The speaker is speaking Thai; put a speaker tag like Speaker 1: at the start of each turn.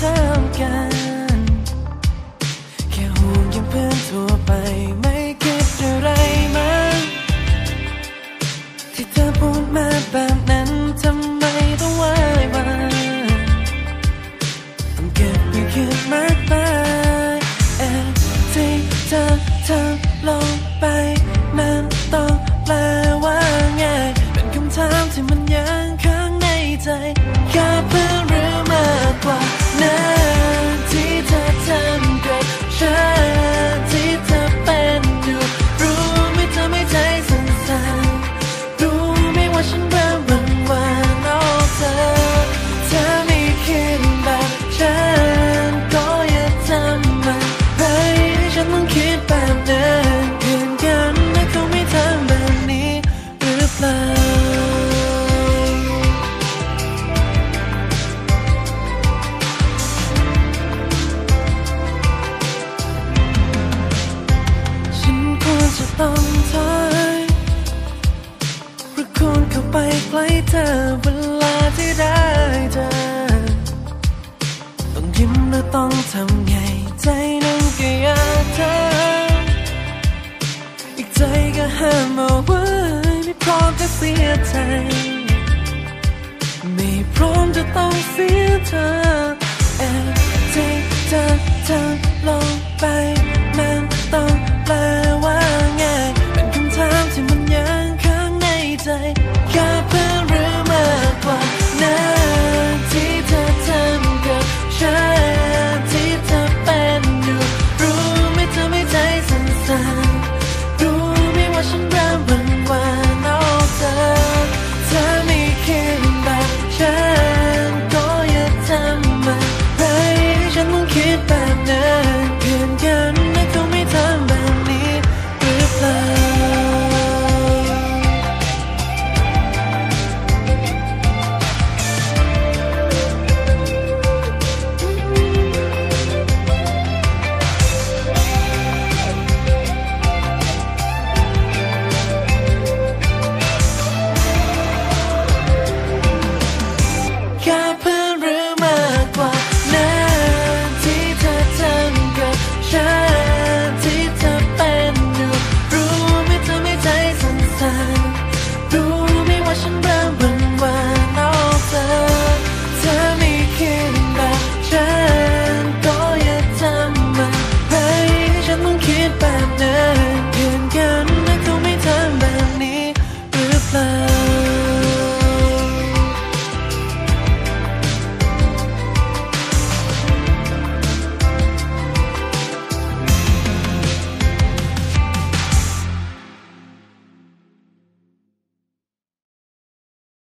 Speaker 1: ท่กันแค่ห่วงยังเพื่อนทั่วไปไม่คิดอะไรมาที่เธอพูดมาแบบนั้น ต้องถอยประคุณเข้าไปใกล้เธอเวลาที่ได้เจอต้องยิ้มและต้องทำไงใจนั้นก็อยากเธออีกใจก็ห้ามเอาไว้ไม่พร้อมจะเสียใจไม่พร้อมจะต้องเสียเธอแอบ